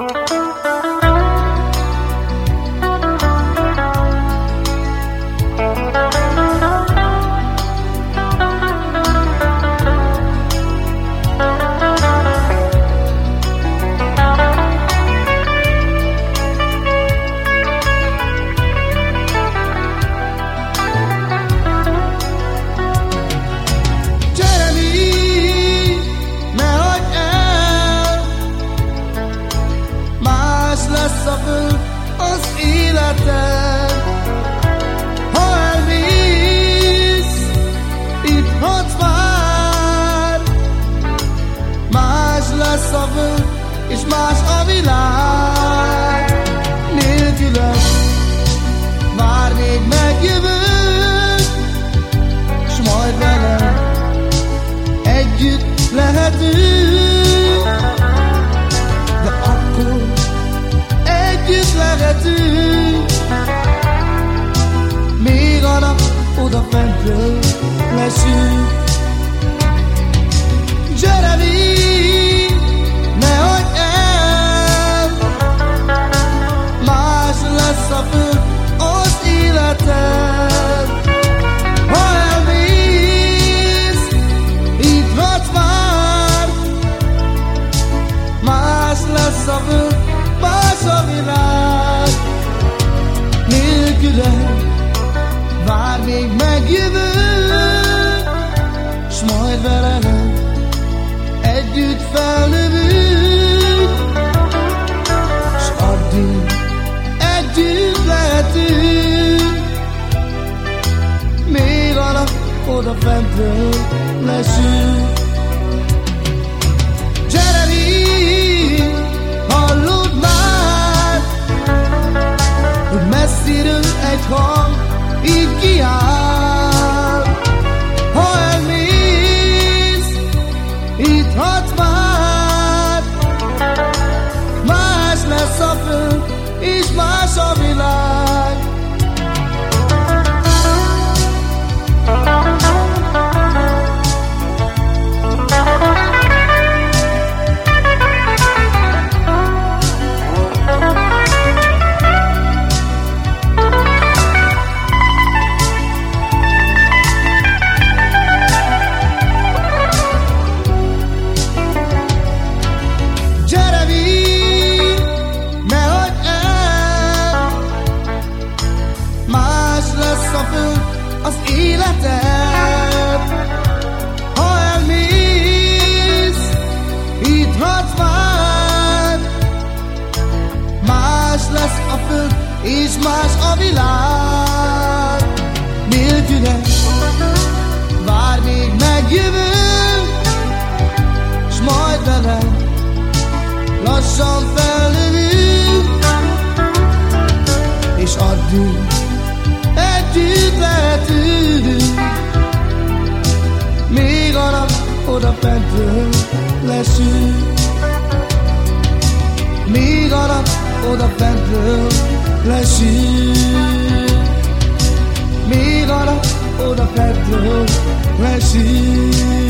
Bye. és más a világ. Nélkülöd, már még megjövök, s majd velem együtt lehetünk. De akkor együtt lehetünk, még a nap odafentről leszünk. még megjövök, s majd velem együtt felnövünk, s addig együtt lehetünk, még a nap oda fentről lesünk. Jeremy! a az életed. Ha elmész, itt hagysz már. Más lesz a föld, és más a világ. Nélküles, vár még megjövünk, s majd velem lassan felnövünk, és addig itt lehetünk, még a nap oda fentről lesünk. Míg a nap oda fentről lesünk. Míg a nap oda fentről lesünk.